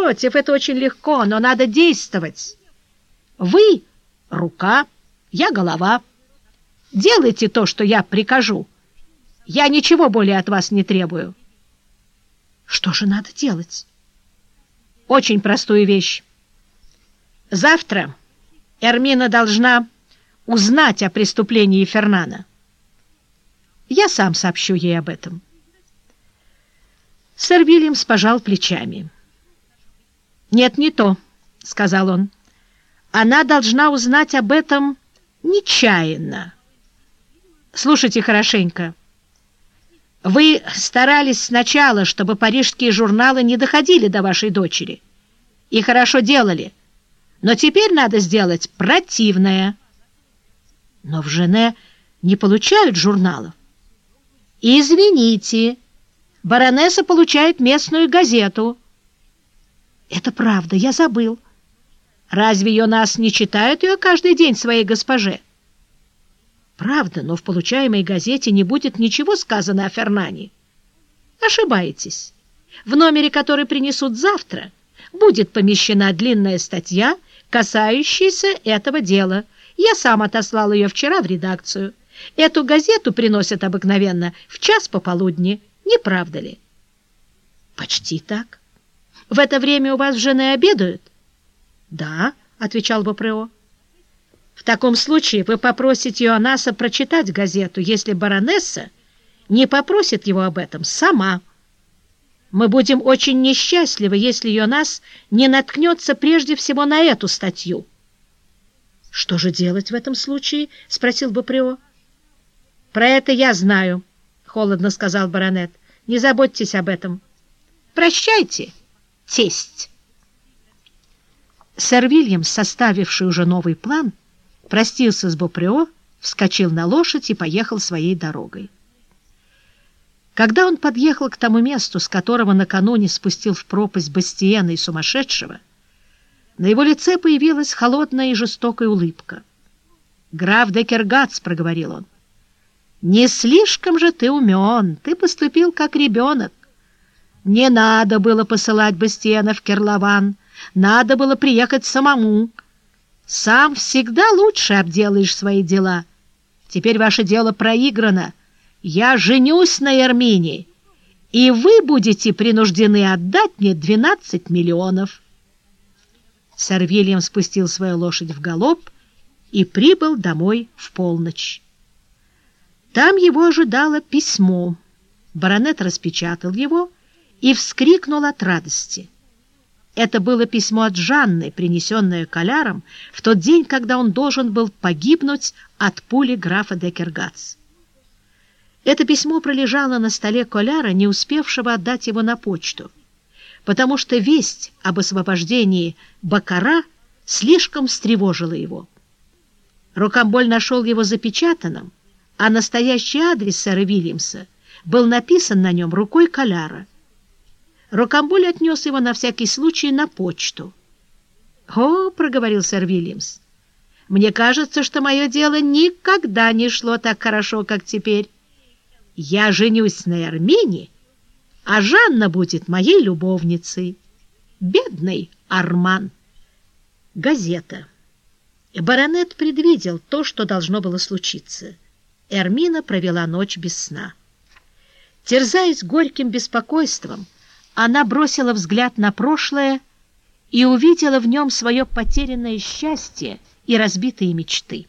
Напротив, это очень легко, но надо действовать. Вы — рука, я — голова. Делайте то, что я прикажу. Я ничего более от вас не требую. Что же надо делать? Очень простую вещь. Завтра Эрмина должна узнать о преступлении Фернана. Я сам сообщу ей об этом. Сэр Вильямс пожал плечами. «Нет, не то», — сказал он. «Она должна узнать об этом нечаянно. Слушайте хорошенько. Вы старались сначала, чтобы парижские журналы не доходили до вашей дочери. И хорошо делали. Но теперь надо сделать противное. Но в Жене не получают журналов. Извините, баронесса получает местную газету. Это правда, я забыл. Разве ее нас не читают ее каждый день своей госпоже? Правда, но в получаемой газете не будет ничего сказано о Фернане. Ошибаетесь. В номере, который принесут завтра, будет помещена длинная статья, касающаяся этого дела. Я сам отослал ее вчера в редакцию. Эту газету приносят обыкновенно в час пополудни. Не правда ли? Почти так. В это время у вас жены обедают? Да, отвечал Бопрео. В таком случае вы попросите Иоаннаса прочитать газету, если баронесса не попросит его об этом сама. Мы будем очень несчастливы, если Йонас не наткнется прежде всего на эту статью. — Что же делать в этом случае? — спросил Баприо. — Про это я знаю, — холодно сказал баронет. — Не заботьтесь об этом. Прощайте, тесть. Сэр Вильям, составивший уже новый план, — простился с Бопрео, вскочил на лошадь и поехал своей дорогой. Когда он подъехал к тому месту, с которого накануне спустил в пропасть Бастиена и сумасшедшего, на его лице появилась холодная и жестокая улыбка. «Граф Декергац», — проговорил он, — «не слишком же ты умен, ты поступил как ребенок. Не надо было посылать Бастиена в Керлован, надо было приехать самому, сам всегда лучше обделаешь свои дела. Теперь ваше дело проиграно. Я женюсь на Эрмине, и вы будете принуждены отдать мне 12 миллионов. Сэр Вильям спустил свою лошадь в галоп и прибыл домой в полночь. Там его ожидало письмо. Баронет распечатал его и вскрикнул от радости. Это было письмо от Жанны, принесенное Коляром в тот день, когда он должен был погибнуть от пули графа Декергац. Это письмо пролежало на столе Коляра, не успевшего отдать его на почту, потому что весть об освобождении Бакара слишком встревожила его. Рокамболь нашел его запечатанным, а настоящий адрес сэра Вильямса был написан на нем рукой Коляра. Рокамболь отнес его на всякий случай на почту. «О, — проговорил сэр Вильямс, — мне кажется, что мое дело никогда не шло так хорошо, как теперь. Я женюсь на Армене, а Жанна будет моей любовницей. Бедный Арман!» Газета. Баронет предвидел то, что должно было случиться. Эрмина провела ночь без сна. Терзаясь горьким беспокойством, она бросила взгляд на прошлое и увидела в нем свое потерянное счастье и разбитые мечты.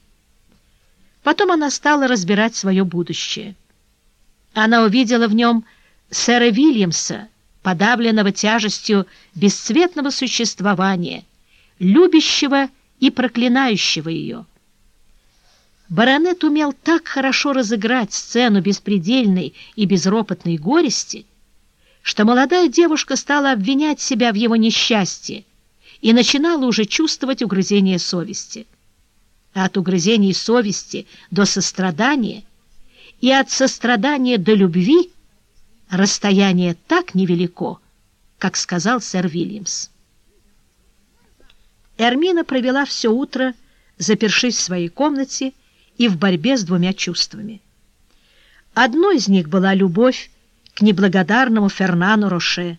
Потом она стала разбирать свое будущее. Она увидела в нем сэра Вильямса, подавленного тяжестью бесцветного существования, любящего и проклинающего ее. Баронет умел так хорошо разыграть сцену беспредельной и безропотной горести, что молодая девушка стала обвинять себя в его несчастье и начинала уже чувствовать угрызение совести. От угрызений совести до сострадания и от сострадания до любви расстояние так невелико, как сказал сэр Вильямс. Эрмина провела все утро, запершись в своей комнате и в борьбе с двумя чувствами. Одно из них была любовь к неблагодарному Фернану Роше,